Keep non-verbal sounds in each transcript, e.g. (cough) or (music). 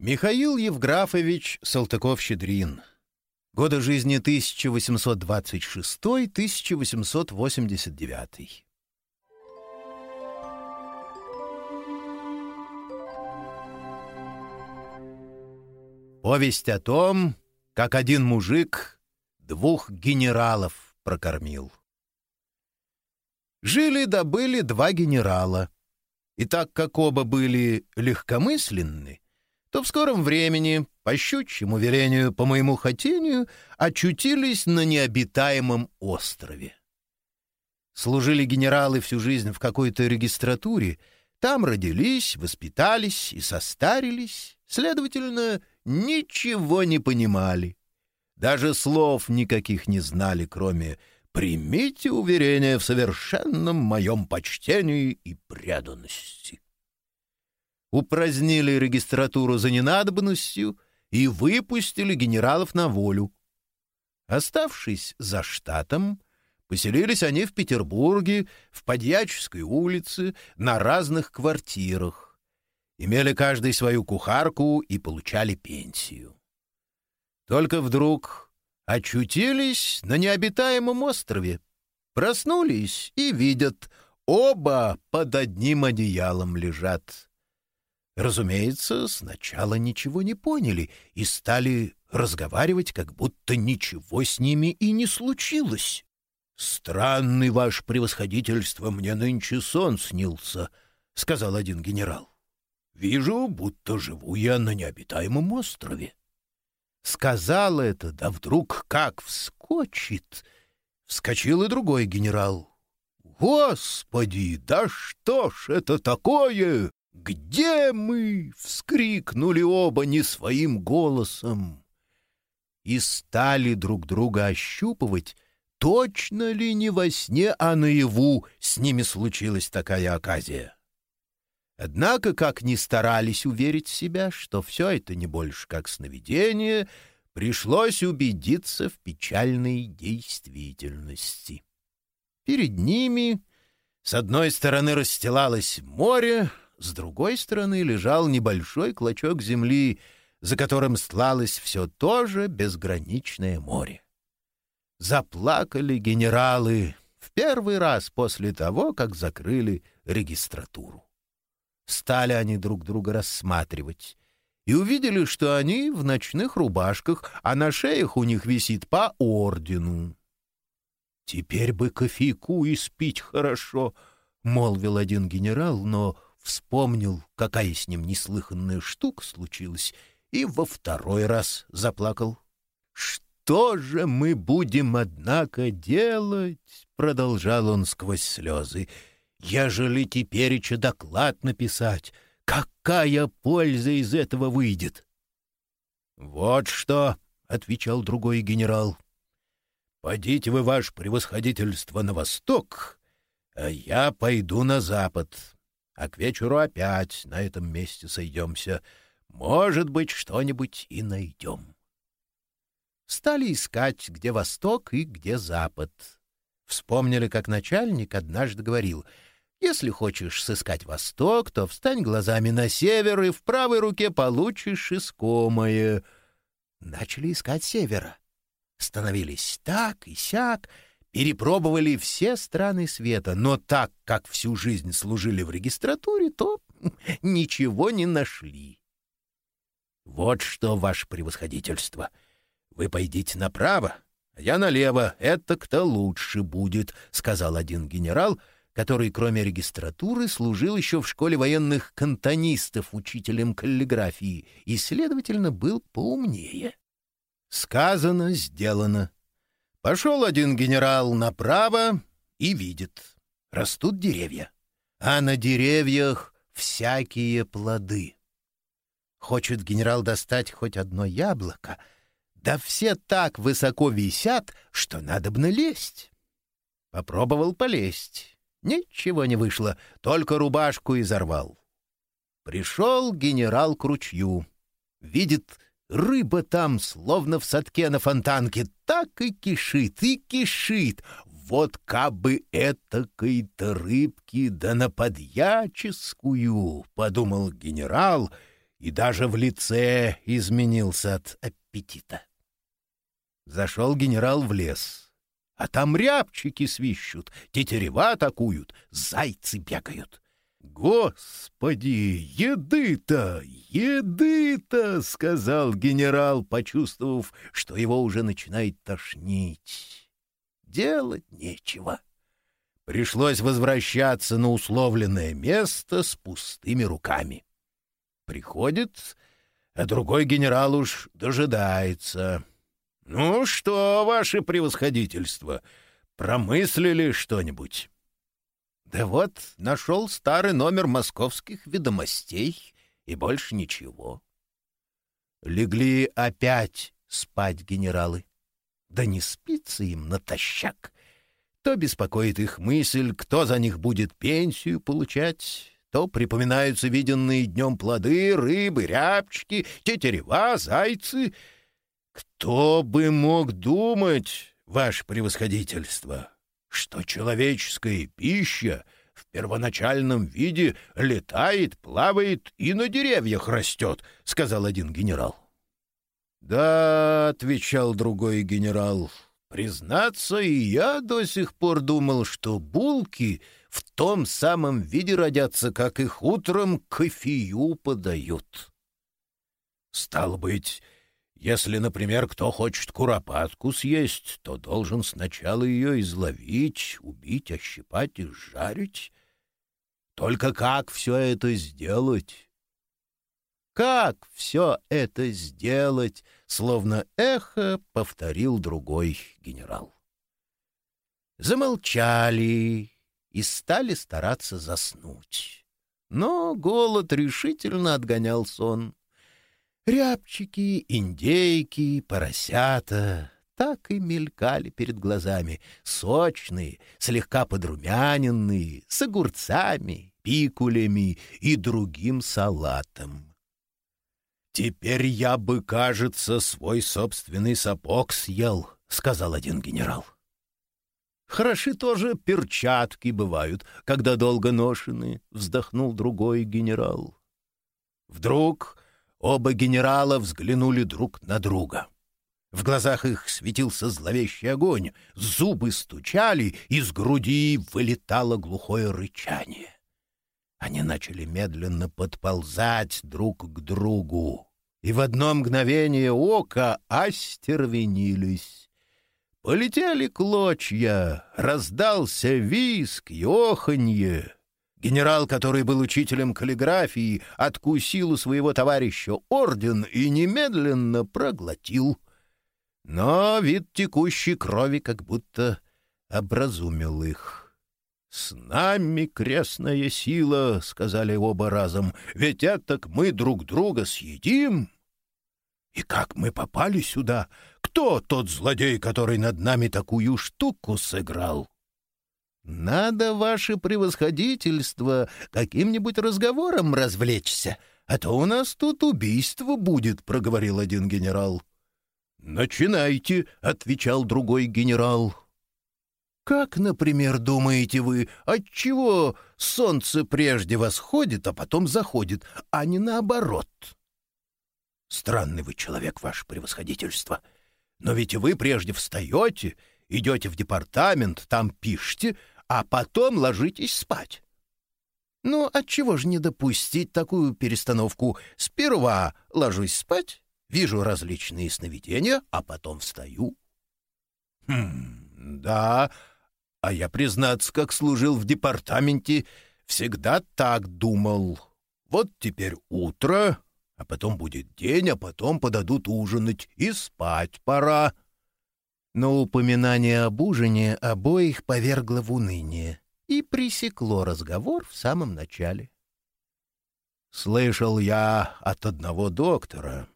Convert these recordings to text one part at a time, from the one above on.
Михаил Евграфович Салтыков-Щедрин. Годы жизни 1826-1889. Повесть о том, как один мужик двух генералов прокормил. Жили-добыли два генерала. И так как оба были легкомысленны, то в скором времени, по щучьему велению, по моему хотению, очутились на необитаемом острове. Служили генералы всю жизнь в какой-то регистратуре, там родились, воспитались и состарились, следовательно, ничего не понимали. Даже слов никаких не знали, кроме «примите уверение в совершенном моем почтении и преданности» упразднили регистратуру за ненадобностью и выпустили генералов на волю. Оставшись за штатом, поселились они в Петербурге, в Подьяческой улице, на разных квартирах. Имели каждый свою кухарку и получали пенсию. Только вдруг очутились на необитаемом острове, проснулись и видят, оба под одним одеялом лежат — Разумеется, сначала ничего не поняли и стали разговаривать, как будто ничего с ними и не случилось. «Странный ваше превосходительство, мне нынче сон снился», — сказал один генерал. «Вижу, будто живу я на необитаемом острове». Сказал это, да вдруг как вскочит. Вскочил и другой генерал. «Господи, да что ж это такое?» «Где мы?» — вскрикнули оба не своим голосом. И стали друг друга ощупывать, точно ли не во сне, а наяву с ними случилась такая оказия. Однако, как ни старались уверить себя, что все это не больше как сновидение, пришлось убедиться в печальной действительности. Перед ними с одной стороны расстилалось море, с другой стороны лежал небольшой клочок земли, за которым стлалось все то же безграничное море. Заплакали генералы в первый раз после того, как закрыли регистратуру. Стали они друг друга рассматривать и увидели, что они в ночных рубашках, а на шеях у них висит по ордену. «Теперь бы кофейку и спить хорошо», — молвил один генерал, но вспомнил, какая с ним неслыханная штука случилась, и во второй раз заплакал. «Что же мы будем, однако, делать?» — продолжал он сквозь слезы. «Ежели тепереча доклад написать, какая польза из этого выйдет?» «Вот что!» — отвечал другой генерал. «Подите вы, ваше превосходительство, на восток, а я пойду на запад а к вечеру опять на этом месте сойдемся. Может быть, что-нибудь и найдем. Стали искать, где восток и где запад. Вспомнили, как начальник однажды говорил, «Если хочешь сыскать восток, то встань глазами на север, и в правой руке получишь искомое». Начали искать севера. Становились так и сяк, перепробовали все страны света, но так как всю жизнь служили в регистратуре, то (laughs) ничего не нашли. «Вот что, ваше превосходительство, вы пойдите направо, а я налево, это кто лучше будет», — сказал один генерал, который, кроме регистратуры, служил еще в школе военных кантонистов учителем каллиграфии и, следовательно, был поумнее. Сказано, сделано. Пошел один генерал направо и видит. Растут деревья, а на деревьях всякие плоды. Хочет генерал достать хоть одно яблоко, да все так высоко висят, что надо бы налезть. Попробовал полезть. Ничего не вышло, только рубашку изорвал. Пришел генерал к ручью. Видит, Рыба там, словно в садке на фонтанке, так и кишит, и кишит. Вот кабы этакой-то рыбки да на подьяческую, — подумал генерал, и даже в лице изменился от аппетита. Зашел генерал в лес, а там рябчики свищут, тетерева атакуют, зайцы бегают. «Господи, еды-то, еды-то!» — сказал генерал, почувствовав, что его уже начинает тошнить. Делать нечего. Пришлось возвращаться на условленное место с пустыми руками. Приходит, а другой генерал уж дожидается. «Ну что, ваше превосходительство, промыслили что-нибудь?» «Да вот, нашел старый номер московских ведомостей, и больше ничего». Легли опять спать генералы. Да не спится им натощак. То беспокоит их мысль, кто за них будет пенсию получать, то припоминаются виденные днем плоды, рыбы, рябчики, тетерева, зайцы. Кто бы мог думать, ваше превосходительство, что человеческая пища в первоначальном виде летает, плавает и на деревьях растет, — сказал один генерал. — Да, — отвечал другой генерал, — Признаться, и я до сих пор думал, что булки в том самом виде родятся, как их утром кофею подают. Стало быть, если, например, кто хочет куропатку съесть, то должен сначала ее изловить, убить, ощипать и жарить. Только как все это сделать? Как все это сделать? Словно эхо повторил другой генерал. Замолчали и стали стараться заснуть. Но голод решительно отгонял сон. Рябчики, индейки, поросята так и мелькали перед глазами, сочные, слегка подрумяненные, с огурцами, пикулями и другим салатом. «Теперь я бы, кажется, свой собственный сапог съел», — сказал один генерал. «Хороши тоже перчатки бывают, когда долго ношены», — вздохнул другой генерал. Вдруг оба генерала взглянули друг на друга. В глазах их светился зловещий огонь, зубы стучали, из груди вылетало глухое рычание. Они начали медленно подползать друг к другу и в одно мгновение ока остервенились. Полетели клочья, раздался виск и оханье. Генерал, который был учителем каллиграфии, откусил у своего товарища орден и немедленно проглотил. Но вид текущей крови как будто образумил их. «С нами крестная сила», — сказали оба разом, — «ведь этак мы друг друга съедим». «И как мы попали сюда? Кто тот злодей, который над нами такую штуку сыграл?» «Надо, ваше превосходительство, каким-нибудь разговором развлечься, а то у нас тут убийство будет», — проговорил один генерал. «Начинайте», — отвечал другой генерал. Как, например, думаете вы, отчего солнце прежде восходит, а потом заходит, а не наоборот? Странный вы человек, ваше превосходительство. Но ведь вы прежде встаете, идете в департамент, там пишете, а потом ложитесь спать. Ну, отчего же не допустить такую перестановку? Сперва ложусь спать, вижу различные сновидения, а потом встаю. Хм, да, а я, признаться, как служил в департаменте, всегда так думал. Вот теперь утро, а потом будет день, а потом подадут ужинать, и спать пора. Но упоминание об ужине обоих повергло в уныние и пресекло разговор в самом начале. Слышал я от одного доктора,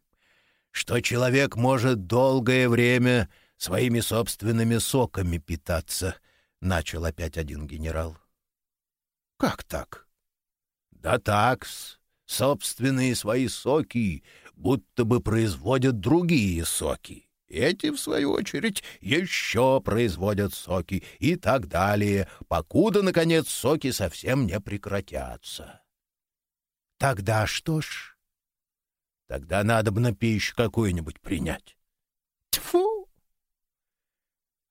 что человек может долгое время своими собственными соками питаться — начал опять один генерал. «Как так?» «Да такс. Собственные свои соки будто бы производят другие соки. Эти, в свою очередь, еще производят соки и так далее, покуда, наконец, соки совсем не прекратятся». «Тогда что ж?» Тогда надо бы на пищу какую-нибудь принять. Тьфу!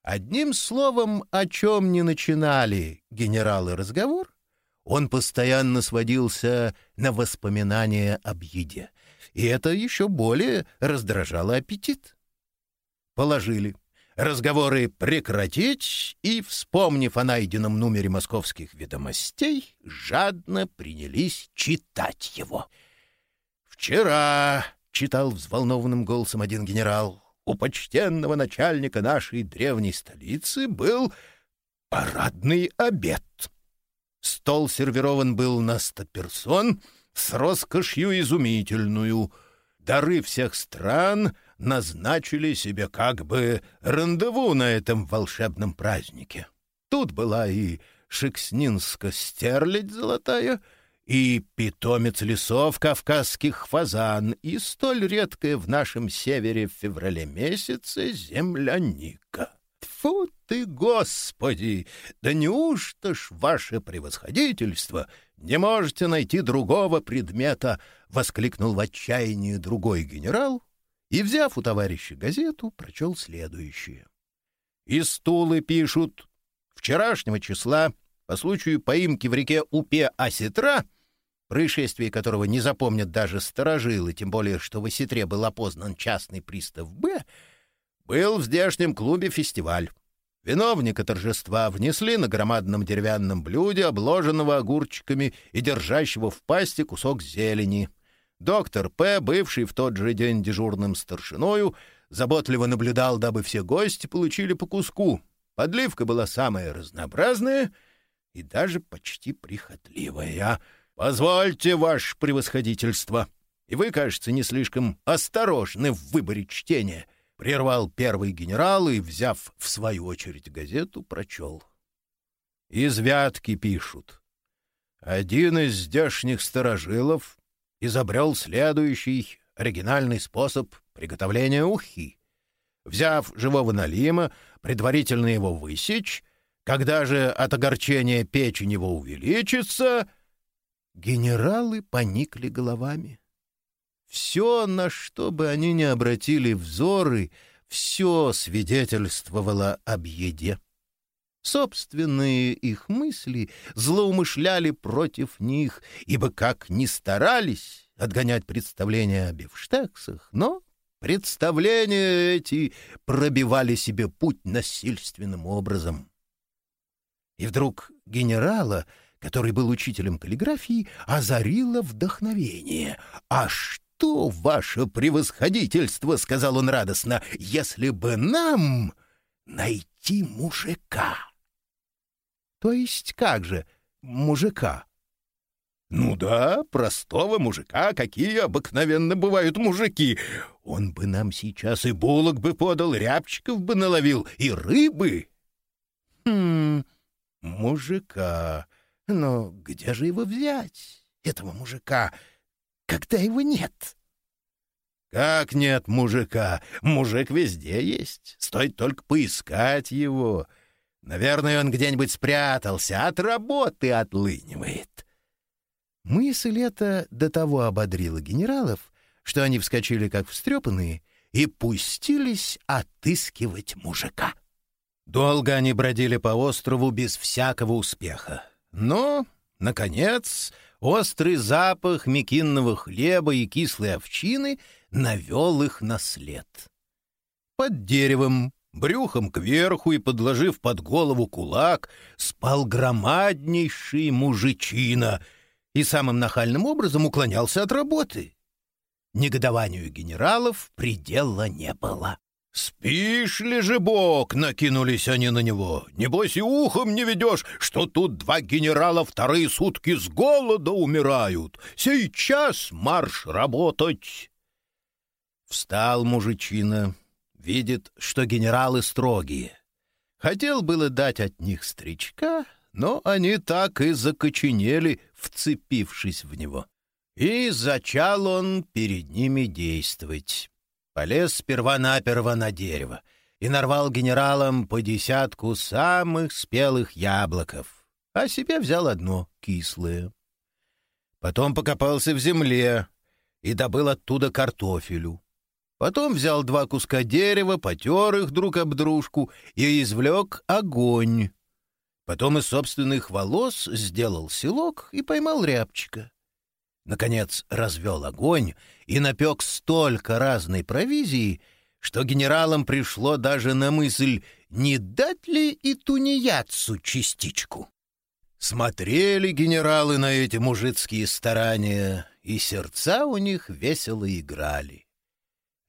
Одним словом, о чем не начинали генералы разговор, он постоянно сводился на воспоминания об еде, и это еще более раздражало аппетит. Положили. Разговоры прекратить, и, вспомнив о найденном номере московских ведомостей, жадно принялись читать его. «Вчера», — читал взволнованным голосом один генерал, «у почтенного начальника нашей древней столицы был парадный обед». Стол сервирован был на сто персон с роскошью изумительную. Дары всех стран назначили себе как бы рандеву на этом волшебном празднике. Тут была и шекснинска-стерлядь золотая, и питомец лесов кавказских фазан, и столь редкая в нашем севере в феврале месяце земляника. Фу ты, Господи! Да неужто ж ваше превосходительство не можете найти другого предмета? — воскликнул в отчаянии другой генерал и, взяв у товарища газету, прочел следующее. «Из стулы пишут. Вчерашнего числа, по случаю поимки в реке Упе-Осетра, происшествие которого не запомнят даже сторожилы, тем более, что в Осетре был опознан частный пристав Б., был в здешнем клубе фестиваль. Виновника торжества внесли на громадном деревянном блюде, обложенного огурчиками и держащего в пасти кусок зелени. Доктор П., бывший в тот же день дежурным старшиною, заботливо наблюдал, дабы все гости получили по куску. Подливка была самая разнообразная и даже почти прихотливая. «Позвольте, ваше превосходительство!» И вы, кажется, не слишком осторожны в выборе чтения — Прервал первый генерал и, взяв в свою очередь газету, прочел. Из Вятки пишут. Один из здешних сторожилов изобрел следующий оригинальный способ приготовления ухи. Взяв живого налима, предварительно его высечь, когда же от огорчения печень его увеличится, генералы поникли головами. Все, на что бы они ни обратили взоры, все свидетельствовало об еде. Собственные их мысли злоумышляли против них, ибо как ни старались отгонять представления о бифштексах, но представления эти пробивали себе путь насильственным образом. И вдруг генерала, который был учителем каллиграфии, озарило вдохновение. А что? ваше превосходительство, — сказал он радостно, — если бы нам найти мужика? — То есть как же мужика? — Ну да, простого мужика, какие обыкновенно бывают мужики. Он бы нам сейчас и булок бы подал, рябчиков бы наловил, и рыбы. — Хм, мужика. Но где же его взять, этого мужика? — когда его нет? Как нет мужика? Мужик везде есть. Стоит только поискать его. Наверное, он где-нибудь спрятался, от работы отлынивает. Мысль эта до того ободрила генералов, что они вскочили как встрепанные и пустились отыскивать мужика. Долго они бродили по острову без всякого успеха. Но, наконец, Острый запах мекинного хлеба и кислой овчины навел их на след. Под деревом, брюхом кверху и подложив под голову кулак, спал громаднейший мужичина и самым нахальным образом уклонялся от работы. Негодованию генералов предела не было. «Спишь ли же, Бог?» — накинулись они на него. «Небось и ухом не ведешь, что тут два генерала вторые сутки с голода умирают. Сейчас марш работать!» Встал мужичина, видит, что генералы строгие. Хотел было дать от них стричка, но они так и закоченели, вцепившись в него. И зачал он перед ними действовать. Полез сперва-наперво на дерево и нарвал генералам по десятку самых спелых яблоков, а себе взял одно кислое. Потом покопался в земле и добыл оттуда картофелю. Потом взял два куска дерева, потер их друг об дружку и извлек огонь. Потом из собственных волос сделал селок и поймал рябчика. Наконец развел огонь и напек столько разной провизии, что генералам пришло даже на мысль, не дать ли и тунеядцу частичку. Смотрели генералы на эти мужицкие старания, и сердца у них весело играли.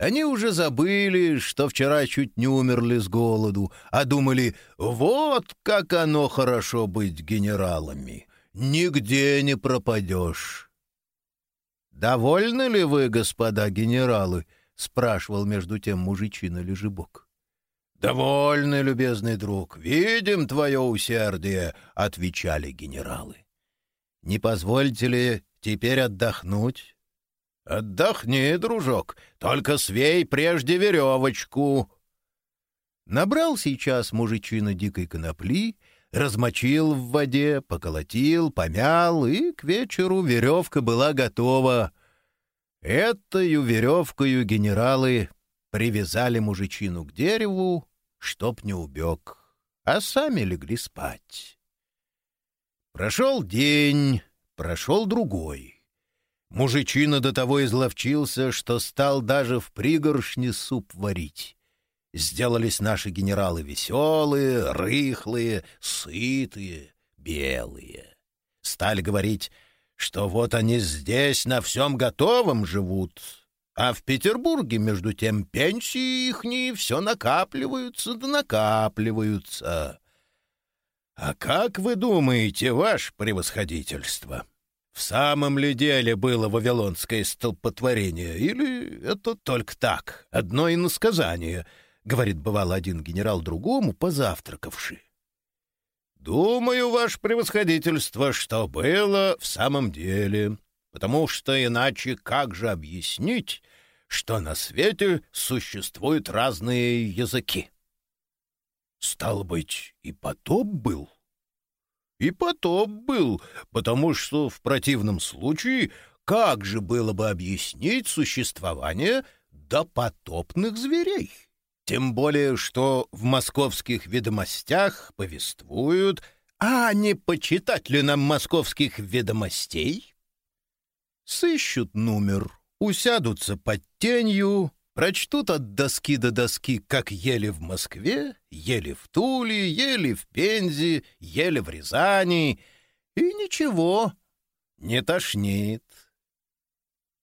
Они уже забыли, что вчера чуть не умерли с голоду, а думали, вот как оно хорошо быть генералами. Нигде не пропадешь. «Довольны ли вы, господа генералы?» — спрашивал между тем мужичина Лежебок. «Довольны, любезный друг, видим твое усердие», — отвечали генералы. «Не позвольте ли теперь отдохнуть?» «Отдохни, дружок, только свей прежде веревочку». Набрал сейчас мужичина дикой конопли, размочил в воде, поколотил, помял, и к вечеру веревка была готова. Этою веревкою генералы привязали мужичину к дереву, чтоб не убег, а сами легли спать. Прошел день, прошел другой. Мужичина до того изловчился, что стал даже в пригоршне суп варить. Сделались наши генералы веселые, рыхлые, сытые, белые. Стали говорить, что вот они здесь на всем готовом живут, а в Петербурге, между тем, пенсии ихние все накапливаются да накапливаются. А как вы думаете, ваше превосходительство?» В самом ли деле было вавилонское столпотворение, или это только так, одно иносказание, — говорит, бывал один генерал другому, позавтракавший. «Думаю, ваше превосходительство, что было в самом деле, потому что иначе как же объяснить, что на свете существуют разные языки?» «Стало быть, и потоп был?» И потоп был, потому что в противном случае как же было бы объяснить существование допотопных зверей? Тем более, что в московских ведомостях повествуют, а не почитать ли нам московских ведомостей? Сыщут номер, усядутся под тенью, Прочтут от доски до доски, как ели в Москве, ели в Туле, ели в Пензе, ели в Рязани, и ничего, не тошнит.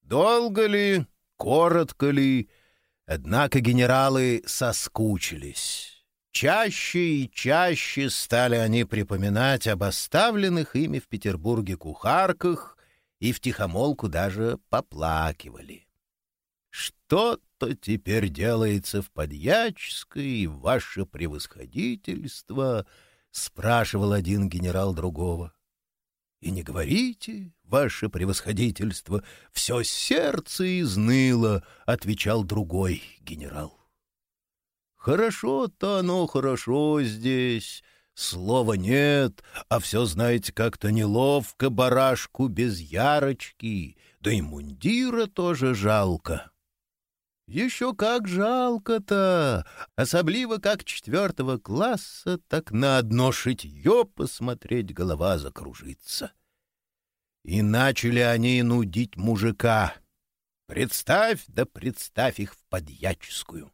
Долго ли, коротко ли, однако генералы соскучились. Чаще и чаще стали они припоминать об оставленных ими в Петербурге кухарках и втихомолку даже поплакивали. Что-то теперь делается в Подьяческой, ваше превосходительство, — спрашивал один генерал другого. — И не говорите, ваше превосходительство, все сердце изныло, — отвечал другой генерал. — Хорошо-то оно хорошо здесь, слова нет, а все, знаете, как-то неловко барашку без ярочки, да и мундира тоже жалко. Еще как жалко-то! Особливо как четвертого класса, так на одно шитье посмотреть голова закружится. И начали они нудить мужика. Представь, да представь их в подьяческую.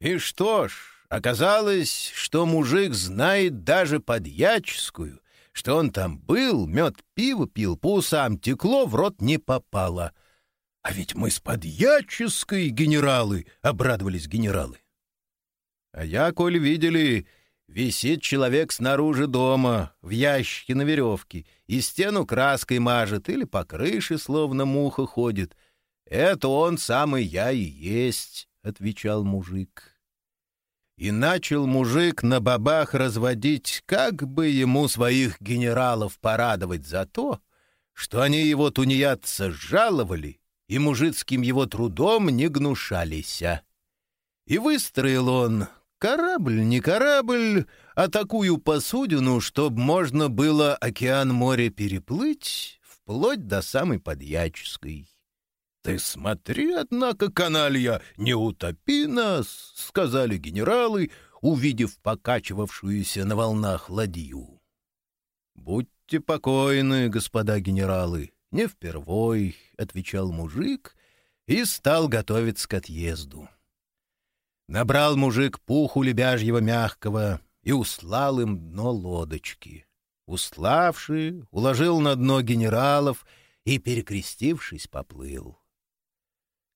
И что ж, оказалось, что мужик знает даже подьяческую, что он там был, мед пиво пил, по усам текло, в рот не попало — «А ведь мы с подьяческой генералы!» — обрадовались генералы. «А я, коль видели, висит человек снаружи дома, в ящике на веревке, и стену краской мажет или по крыше словно муха ходит. Это он самый я и есть», — отвечал мужик. И начал мужик на бабах разводить, как бы ему своих генералов порадовать за то, что они его тунеядца жаловали и мужицким его трудом не гнушалися. И выстроил он корабль, не корабль, а такую посудину, чтоб можно было океан-море переплыть вплоть до самой Подьяческой. «Ты смотри, однако, каналья, не утопи нас!» — сказали генералы, увидев покачивавшуюся на волнах ладью. «Будьте покойны, господа генералы, не впервой», — отвечал мужик и стал готовиться к отъезду. Набрал мужик пуху лебяжьего мягкого и услал им дно лодочки. Уславший, уложил на дно генералов и, перекрестившись, поплыл.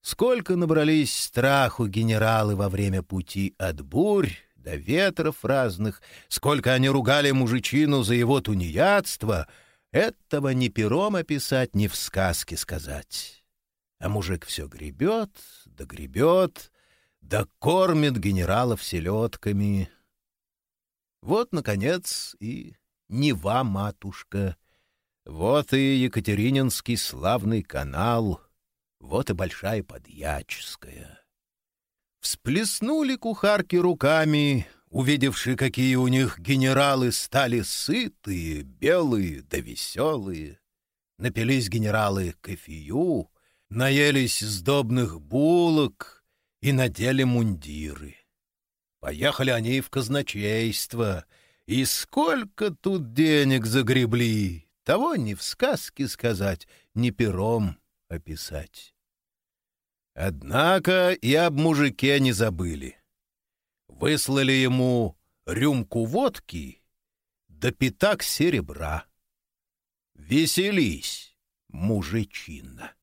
Сколько набрались страху генералы во время пути от бурь до ветров разных, сколько они ругали мужичину за его тунеядство, этого ни пером описать, ни в сказке сказать. А мужик все гребет, да гребет, да кормит генералов селедками. Вот, наконец, и Нева, матушка. Вот и Екатерининский славный канал. Вот и Большая Подьяческая. Всплеснули кухарки руками, увидевши, какие у них генералы стали сытые, белые да веселые. Напились генералы кофею, наелись сдобных булок и надели мундиры. Поехали они в казначейство — и сколько тут денег загребли, того ни в сказке сказать, ни пером описать. Однако и об мужике не забыли. Выслали ему рюмку водки да пятак серебра. Веселись, мужичина.